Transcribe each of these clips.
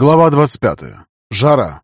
Глава 25. Жара.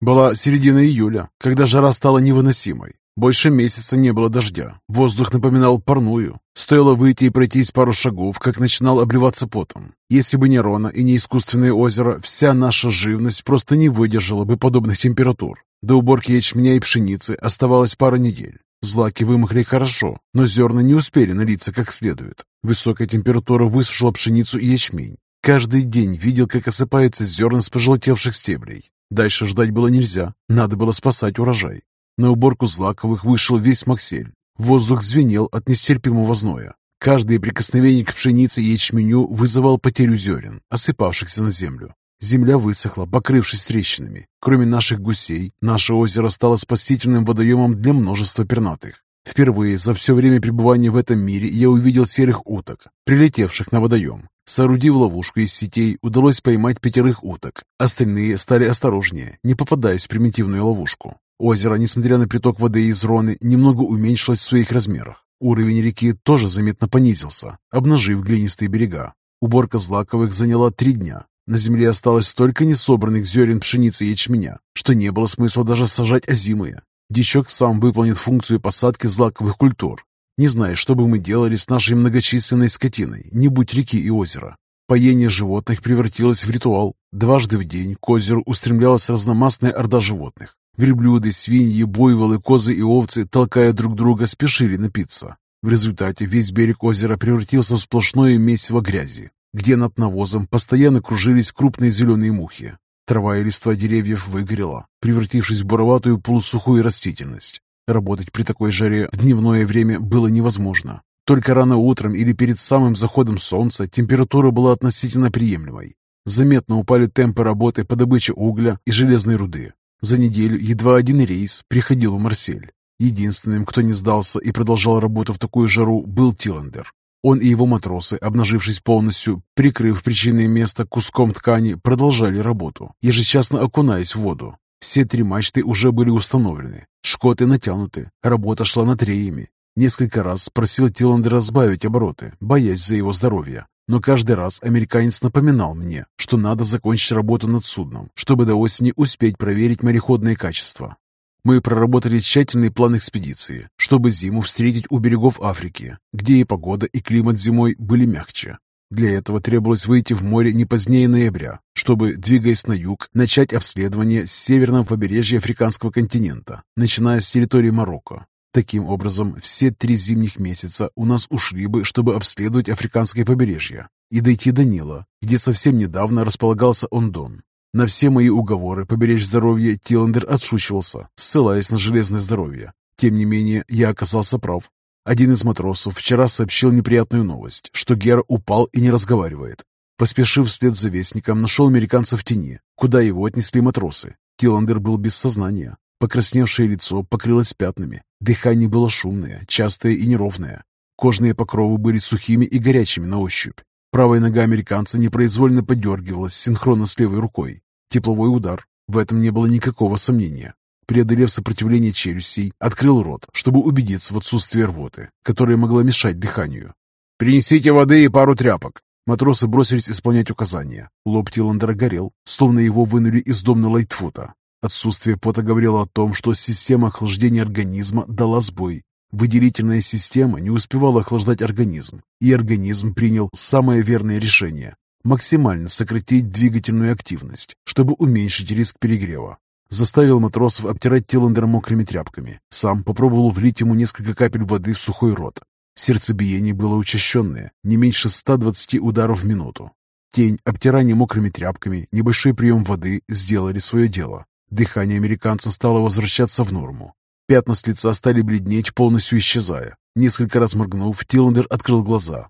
Была середина июля, когда жара стала невыносимой. Больше месяца не было дождя. Воздух напоминал парную. Стоило выйти и пройтись пару шагов, как начинал обливаться потом. Если бы не Рона и не искусственное озеро, вся наша живность просто не выдержала бы подобных температур. До уборки ячменя и пшеницы оставалось пара недель. Злаки вымахли хорошо, но зерна не успели налиться как следует. Высокая температура высушила пшеницу и ячмень. Каждый день видел, как осыпается зерна с пожелтевших стеблей. Дальше ждать было нельзя, надо было спасать урожай. На уборку злаковых вышел весь Максель. Воздух звенел от нестерпимого зноя. Каждое прикосновение к пшенице и ячменю вызывал потерю зерен, осыпавшихся на землю. Земля высохла, покрывшись трещинами. Кроме наших гусей, наше озеро стало спасительным водоемом для множества пернатых. Впервые за все время пребывания в этом мире я увидел серых уток, прилетевших на водоем. Соорудив ловушку из сетей, удалось поймать пятерых уток. Остальные стали осторожнее, не попадаясь в примитивную ловушку. Озеро, несмотря на приток воды из Роны, немного уменьшилось в своих размерах. Уровень реки тоже заметно понизился, обнажив глинистые берега. Уборка злаковых заняла три дня. На земле осталось столько несобранных зерен пшеницы и ячменя, что не было смысла даже сажать озимые. Дичок сам выполнит функцию посадки злаковых культур. Не знаю, что бы мы делали с нашей многочисленной скотиной, не будь реки и озера. Поение животных превратилось в ритуал. Дважды в день к озеру устремлялась разномастная орда животных. Верблюды, свиньи, буйволы, козы и овцы, толкая друг друга, спешили напиться. В результате весь берег озера превратился в сплошное месиво грязи, где над навозом постоянно кружились крупные зеленые мухи. Трава и листва деревьев выгорела, превратившись в буроватую полусухую растительность. Работать при такой жаре в дневное время было невозможно. Только рано утром или перед самым заходом солнца температура была относительно приемлемой. Заметно упали темпы работы по добыче угля и железной руды. За неделю едва один рейс приходил в Марсель. Единственным, кто не сдался и продолжал работу в такую жару, был Тиландер. Он и его матросы, обнажившись полностью, прикрыв причинное место куском ткани, продолжали работу, ежечасно окунаясь в воду. Все три мачты уже были установлены, шкоты натянуты, работа шла над реями. Несколько раз просил Тиландера сбавить обороты, боясь за его здоровье. Но каждый раз американец напоминал мне, что надо закончить работу над судном, чтобы до осени успеть проверить мореходные качества. Мы проработали тщательный план экспедиции, чтобы зиму встретить у берегов Африки, где и погода, и климат зимой были мягче. Для этого требовалось выйти в море не позднее ноября, чтобы, двигаясь на юг, начать обследование с северного побережья африканского континента, начиная с территории Марокко. Таким образом, все три зимних месяца у нас ушли бы, чтобы обследовать африканское побережье и дойти до Нила, где совсем недавно располагался Ондон. На все мои уговоры поберечь здоровье Тиландер отшучивался, ссылаясь на железное здоровье. Тем не менее, я оказался прав. Один из матросов вчера сообщил неприятную новость, что Гера упал и не разговаривает. Поспешив вслед за вестником, нашел американца в тени, куда его отнесли матросы. Тиландер был без сознания. Покрасневшее лицо покрылось пятнами. Дыхание было шумное, частое и неровное. Кожные покровы были сухими и горячими на ощупь. Правая нога американца непроизвольно подергивалась синхронно с левой рукой. Тепловой удар. В этом не было никакого сомнения. Преодолев сопротивление челюстей, открыл рот, чтобы убедиться в отсутствии рвоты, которая могла мешать дыханию. «Принесите воды и пару тряпок!» Матросы бросились исполнять указания. Лоб Тиландера горел, словно его вынули из домна Лайтфута. Отсутствие пота говорило о том, что система охлаждения организма дала сбой. Выделительная система не успевала охлаждать организм, и организм принял самое верное решение максимально сократить двигательную активность, чтобы уменьшить риск перегрева. Заставил матросов обтирать Тиландера мокрыми тряпками. Сам попробовал влить ему несколько капель воды в сухой рот. Сердцебиение было учащенное, не меньше 120 ударов в минуту. Тень, обтирание мокрыми тряпками, небольшой прием воды сделали свое дело. Дыхание американца стало возвращаться в норму. Пятна с лица стали бледнеть, полностью исчезая. Несколько раз моргнув, Тиландер открыл глаза.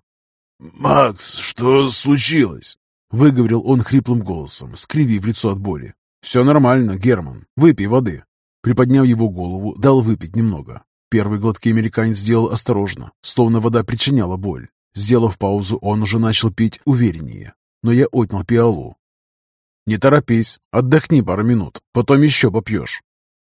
«Макс, что случилось?» Выговорил он хриплым голосом, скривив лицо от боли. «Все нормально, Герман. Выпей воды». Приподняв его голову, дал выпить немного. Первый глотки американец сделал осторожно, словно вода причиняла боль. Сделав паузу, он уже начал пить увереннее. Но я отнял пиалу. «Не торопись, отдохни пару минут, потом еще попьешь».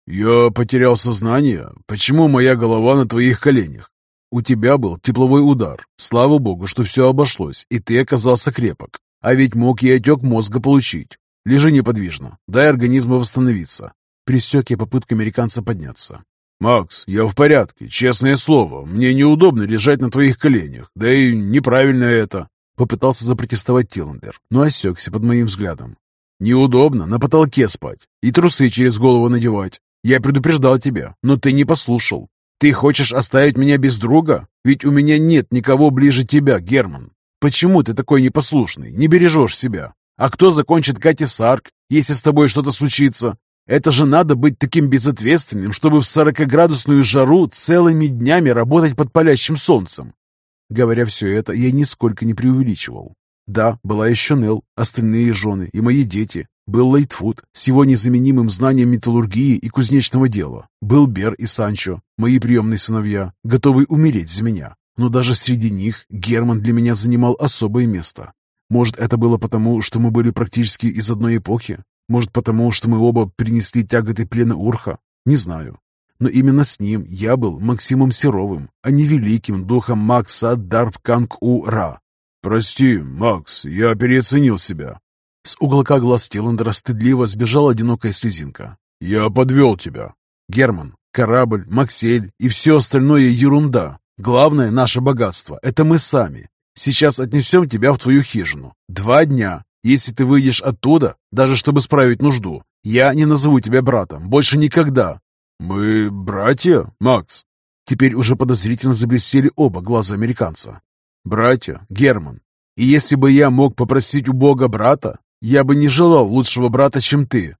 «Я потерял сознание. Почему моя голова на твоих коленях?» У тебя был тепловой удар. Слава богу, что все обошлось, и ты оказался крепок. А ведь мог и отек мозга получить. Лежи неподвижно, дай организму восстановиться. Пресек я попытку американца подняться. «Макс, я в порядке, честное слово. Мне неудобно лежать на твоих коленях, да и неправильно это». Попытался запротестовать Тиллендер, но осекся под моим взглядом. «Неудобно на потолке спать и трусы через голову надевать. Я предупреждал тебя, но ты не послушал. Ты хочешь оставить меня без друга? Ведь у меня нет никого ближе тебя, Герман. Почему ты такой непослушный, не бережешь себя? А кто закончит Кати Сарк, если с тобой что-то случится? Это же надо быть таким безответственным, чтобы в сорокоградусную жару целыми днями работать под палящим солнцем. Говоря все это, я нисколько не преувеличивал. Да, была еще Нелл, остальные жены и мои дети. Был Лейтфуд с его незаменимым знанием металлургии и кузнечного дела. Был Бер и Санчо, мои приемные сыновья, готовые умереть за меня. Но даже среди них Герман для меня занимал особое место. Может, это было потому, что мы были практически из одной эпохи? Может, потому, что мы оба принесли тяготы плена Урха? Не знаю. Но именно с ним я был Максимом Серовым, а не великим духом Макса Дарбканг-У-Ра. «Прости, Макс, я переоценил себя». С уголка глаз Тиллендера стыдливо сбежала одинокая слезинка. «Я подвел тебя». «Герман, корабль, Максель и все остальное ерунда. Главное наше богатство – это мы сами. Сейчас отнесем тебя в твою хижину. Два дня. Если ты выйдешь оттуда, даже чтобы справить нужду, я не назову тебя братом. Больше никогда. Мы братья, Макс? Теперь уже подозрительно заблестели оба глаза американца. Братья, Герман. И если бы я мог попросить у Бога брата, я бы не желал лучшего брата, чем ты.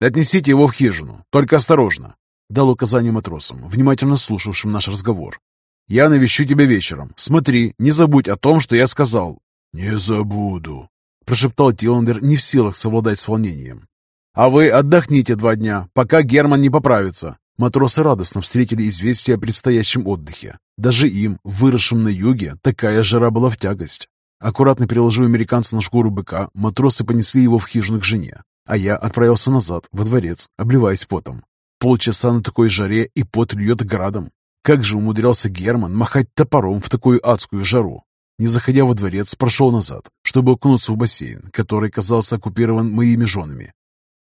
Отнесите его в хижину, только осторожно. Дал указание матросам, внимательно слушавшим наш разговор. Я навещу тебя вечером. Смотри, не забудь о том, что я сказал». «Не забуду», — прошептал Тиландер, не в силах совладать с волнением. «А вы отдохните два дня, пока Герман не поправится». Матросы радостно встретили известие о предстоящем отдыхе. Даже им, выросшим на юге, такая жара была в тягость. Аккуратно переложив американца на шкуру быка, матросы понесли его в хижину к жене, а я отправился назад, во дворец, обливаясь потом. Полчаса на такой жаре, и пот льет градом. Как же умудрялся Герман махать топором в такую адскую жару? Не заходя во дворец, прошел назад, чтобы окунуться в бассейн, который казался оккупирован моими женами.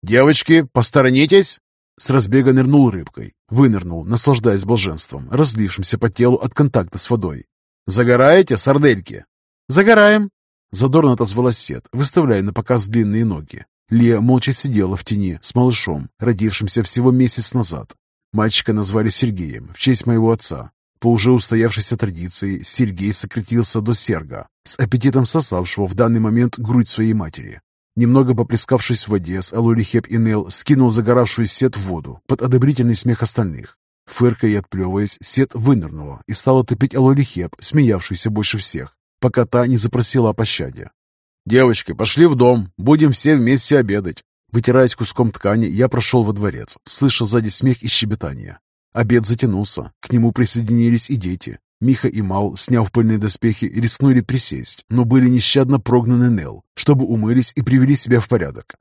«Девочки, посторонитесь!» С разбега нырнул рыбкой, вынырнул, наслаждаясь блаженством, разлившимся по телу от контакта с водой. «Загораете, сардельки?» «Загораем!» Задорно отозвалась Сет, выставляя на показ длинные ноги. Лия молча сидела в тени с малышом, родившимся всего месяц назад, Мальчика назвали Сергеем в честь моего отца. По уже устоявшейся традиции Сергей сократился до Серга, с аппетитом сосавшего в данный момент грудь своей матери. Немного поплескавшись в воде с Алолихеп и Нел, скинул загоравшую сет в воду под одобрительный смех остальных. Фыркая и отплевываясь, сет вынырнула и стала топить Алолихеп, смеявшуюся больше всех, пока та не запросила о пощаде. «Девочки, пошли в дом, будем все вместе обедать. Вытираясь куском ткани, я прошел во дворец, слыша сзади смех и щебетание. Обед затянулся, к нему присоединились и дети. Миха и Мал, сняв пыльные доспехи, рискнули присесть, но были нещадно прогнаны Нел, чтобы умылись и привели себя в порядок.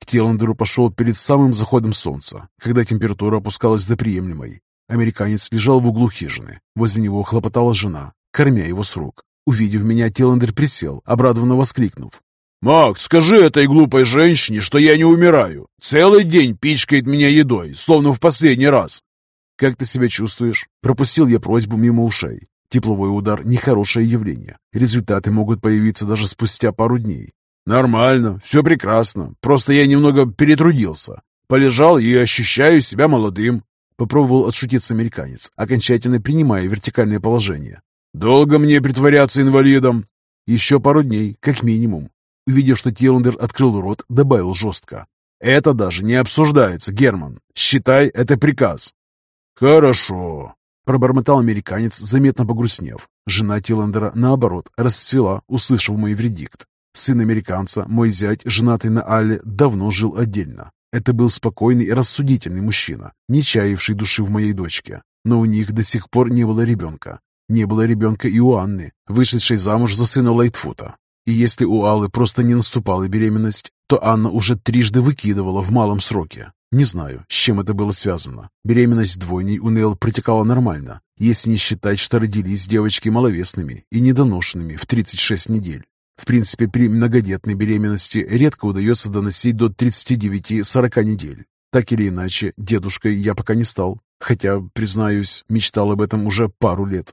К Теландеру пошел перед самым заходом солнца, когда температура опускалась до приемлемой. Американец лежал в углу хижины. Возле него хлопотала жена, кормя его с рук. Увидев меня, Теландер присел, обрадованно воскликнув. «Макс, скажи этой глупой женщине, что я не умираю. Целый день пичкает меня едой, словно в последний раз». «Как ты себя чувствуешь?» Пропустил я просьбу мимо ушей. Тепловой удар – нехорошее явление. Результаты могут появиться даже спустя пару дней. «Нормально, все прекрасно. Просто я немного перетрудился. Полежал и ощущаю себя молодым». Попробовал отшутиться американец, окончательно принимая вертикальное положение. «Долго мне притворяться инвалидом?» «Еще пару дней, как минимум. Увидев, что Тиландер открыл рот, добавил жестко. «Это даже не обсуждается, Герман. Считай, это приказ». «Хорошо», — пробормотал американец, заметно погрустнев. Жена Тиландера, наоборот, расцвела, услышав мой вердикт. Сын американца, мой зять, женатый на Алле, давно жил отдельно. Это был спокойный и рассудительный мужчина, не чаявший души в моей дочке. Но у них до сих пор не было ребенка. Не было ребенка и у Анны, вышедшей замуж за сына Лайтфута. И если у Аллы просто не наступала беременность, то Анна уже трижды выкидывала в малом сроке. Не знаю, с чем это было связано. Беременность двойней у Нел протекала нормально, если не считать, что родились девочки маловесными и недоношенными в 36 недель. В принципе, при многодетной беременности редко удается доносить до 39-40 недель. Так или иначе, дедушкой я пока не стал, хотя, признаюсь, мечтал об этом уже пару лет.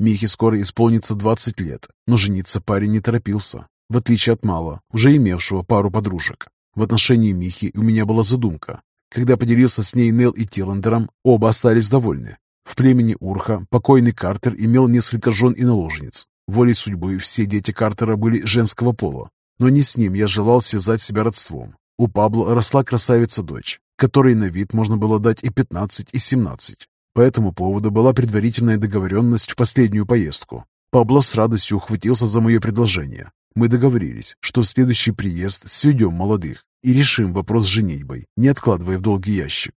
Михе скоро исполнится 20 лет, но жениться парень не торопился, в отличие от Мала, уже имевшего пару подружек. В отношении Михи у меня была задумка. Когда поделился с ней Нел и Тиландером, оба остались довольны. В племени Урха покойный Картер имел несколько жен и наложниц. Волей судьбы все дети Картера были женского пола, но не с ним я желал связать себя родством. У Пабло росла красавица-дочь, которой на вид можно было дать и 15, и 17. По этому поводу была предварительная договоренность в последнюю поездку. Пабло с радостью ухватился за мое предложение. Мы договорились, что в следующий приезд сведем молодых и решим вопрос с женитьбой, не откладывая в долгий ящик.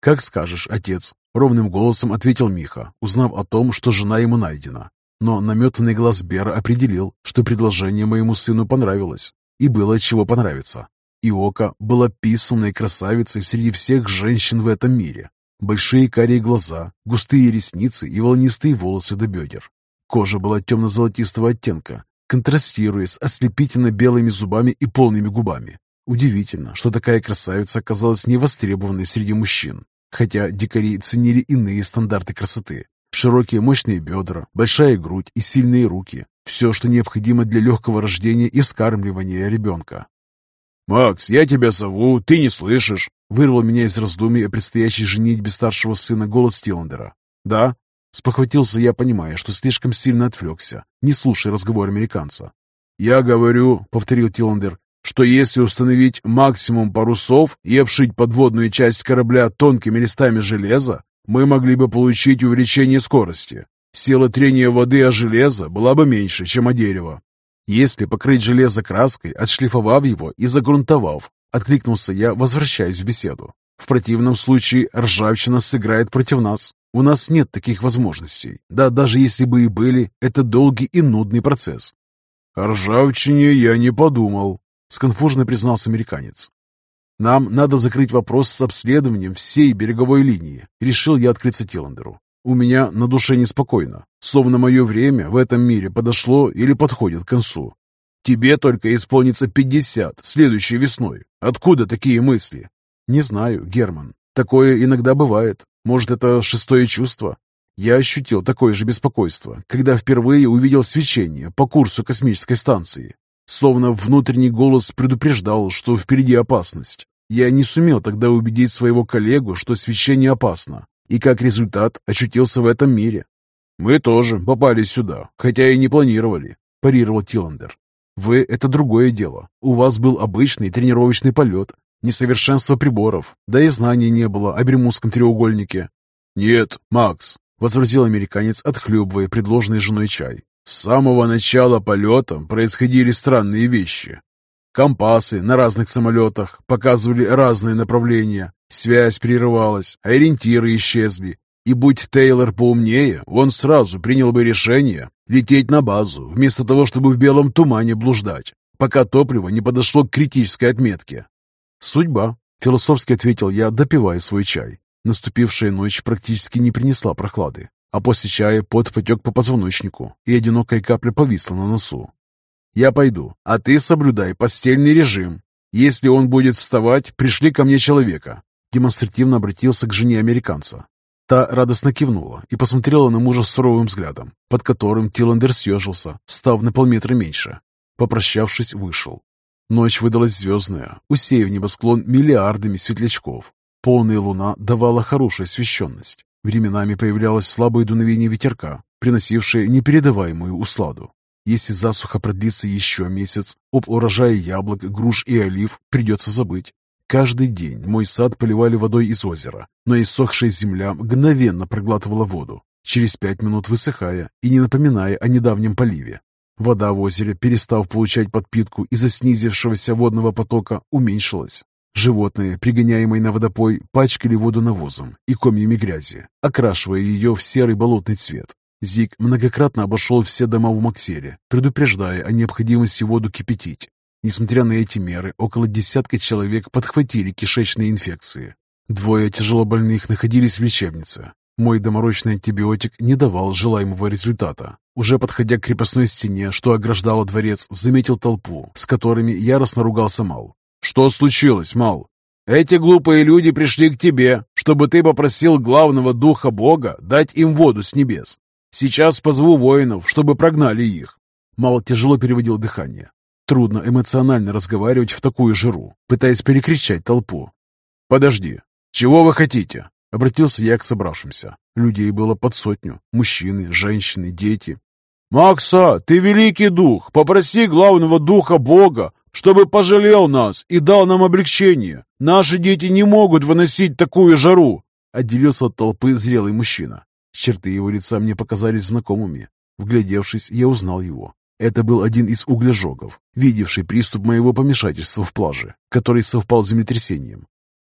«Как скажешь, отец», — ровным голосом ответил Миха, узнав о том, что жена ему найдена. Но наметанный глаз Бера определил, что предложение моему сыну понравилось, и было чего понравиться. Иока была писанной красавицей среди всех женщин в этом мире. Большие карие глаза, густые ресницы и волнистые волосы до бедер. Кожа была темно-золотистого оттенка, контрастируя с ослепительно белыми зубами и полными губами. Удивительно, что такая красавица оказалась невостребованной среди мужчин, хотя дикари ценили иные стандарты красоты. Широкие мощные бедра, большая грудь и сильные руки – все, что необходимо для легкого рождения и вскармливания ребенка. «Макс, я тебя зову, ты не слышишь!» Вырвал меня из раздумий о предстоящей женитьбе старшего сына голос Тиландера. «Да?» Спохватился я, понимая, что слишком сильно отвлекся, не слушая разговор американца. «Я говорю», — повторил Тиландер, «что если установить максимум парусов и обшить подводную часть корабля тонкими листами железа, мы могли бы получить увеличение скорости. Сила трения воды о железо была бы меньше, чем о дерево. Если покрыть железо краской, отшлифовав его и загрунтовав, откликнулся я, возвращаясь в беседу. В противном случае ржавчина сыграет против нас. У нас нет таких возможностей. Да даже если бы и были, это долгий и нудный процесс. О ржавчине я не подумал, сконфужно признался американец. Нам надо закрыть вопрос с обследованием всей береговой линии, решил я открыться Тиландеру. У меня на душе неспокойно, словно мое время в этом мире подошло или подходит к концу. Тебе только исполнится пятьдесят следующей весной. Откуда такие мысли? Не знаю, Герман. Такое иногда бывает. Может, это шестое чувство? Я ощутил такое же беспокойство, когда впервые увидел свечение по курсу космической станции. Словно внутренний голос предупреждал, что впереди опасность. Я не сумел тогда убедить своего коллегу, что свечение опасно, и как результат очутился в этом мире. «Мы тоже попали сюда, хотя и не планировали», – парировал Тиландер. «Вы – это другое дело. У вас был обычный тренировочный полет, несовершенство приборов, да и знаний не было о Бермудском треугольнике». «Нет, Макс», – возразил американец, отхлебывая предложенный женой чай. «С самого начала полета происходили странные вещи. Компасы на разных самолетах показывали разные направления, связь прерывалась, ориентиры исчезли. И будь Тейлор поумнее, он сразу принял бы решение лететь на базу, вместо того, чтобы в белом тумане блуждать, пока топливо не подошло к критической отметке. «Судьба», — философски ответил я, допивая свой чай. Наступившая ночь практически не принесла прохлады, а после чая пот потек по позвоночнику, и одинокая капля повисла на носу. Я пойду, а ты соблюдай постельный режим. Если он будет вставать, пришли ко мне человека». Демонстративно обратился к жене американца. Та радостно кивнула и посмотрела на мужа суровым взглядом, под которым Тиландер съежился, став на полметра меньше. Попрощавшись, вышел. Ночь выдалась звездная, усеяв небосклон миллиардами светлячков. Полная луна давала хорошую освещенность. Временами появлялось слабое дуновение ветерка, приносившее непередаваемую усладу. Если засуха продлится еще месяц, об урожае яблок, груш и олив придется забыть. Каждый день мой сад поливали водой из озера, но иссохшая земля мгновенно проглатывала воду, через пять минут высыхая и не напоминая о недавнем поливе. Вода в озере, перестав получать подпитку из-за снизившегося водного потока, уменьшилась. Животные, пригоняемые на водопой, пачкали воду навозом и комьями грязи, окрашивая ее в серый болотный цвет. Зиг многократно обошел все дома в Максере, предупреждая о необходимости воду кипятить. Несмотря на эти меры, около десятка человек подхватили кишечные инфекции. Двое тяжелобольных находились в лечебнице. Мой доморочный антибиотик не давал желаемого результата. Уже подходя к крепостной стене, что ограждала дворец, заметил толпу, с которыми яростно ругался Мал. «Что случилось, Мал?» «Эти глупые люди пришли к тебе, чтобы ты попросил главного духа Бога дать им воду с небес. Сейчас позову воинов, чтобы прогнали их». Мал тяжело переводил дыхание. Трудно эмоционально разговаривать в такую жиру, пытаясь перекричать толпу. «Подожди, чего вы хотите?» Обратился я к собравшимся. Людей было под сотню. Мужчины, женщины, дети. «Макса, ты великий дух! Попроси главного духа Бога, чтобы пожалел нас и дал нам облегчение. Наши дети не могут выносить такую жару!» Отделился от толпы зрелый мужчина. Черты его лица мне показались знакомыми. Вглядевшись, я узнал его. Это был один из углежогов, видевший приступ моего помешательства в плаже, который совпал с землетрясением.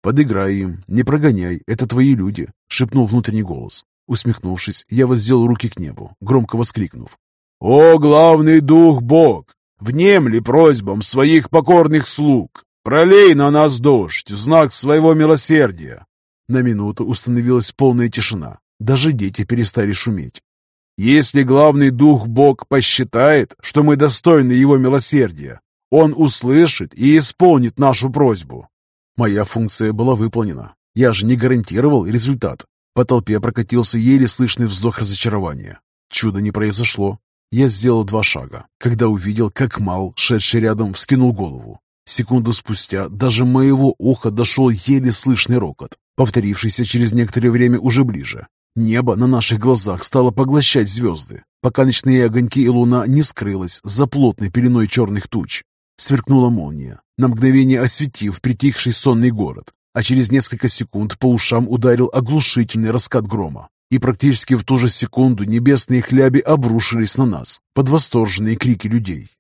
«Подыграй им, не прогоняй, это твои люди», — шепнул внутренний голос. Усмехнувшись, я воздел руки к небу, громко воскликнув. «О, главный дух Бог! Внемли просьбам своих покорных слуг! Пролей на нас дождь в знак своего милосердия!» На минуту установилась полная тишина. Даже дети перестали шуметь. «Если главный дух Бог посчитает, что мы достойны его милосердия, он услышит и исполнит нашу просьбу. Моя функция была выполнена. Я же не гарантировал результат. По толпе прокатился еле слышный вздох разочарования. Чудо не произошло. Я сделал два шага, когда увидел, как Мал, шедший рядом, вскинул голову. Секунду спустя даже моего уха дошел еле слышный рокот, повторившийся через некоторое время уже ближе. Небо на наших глазах стало поглощать звезды, пока ночные огоньки и луна не скрылась за плотной пеленой черных туч. Сверкнула молния, на мгновение осветив притихший сонный город, а через несколько секунд по ушам ударил оглушительный раскат грома. И практически в ту же секунду небесные хляби обрушились на нас под восторженные крики людей.